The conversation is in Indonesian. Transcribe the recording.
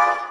Bye.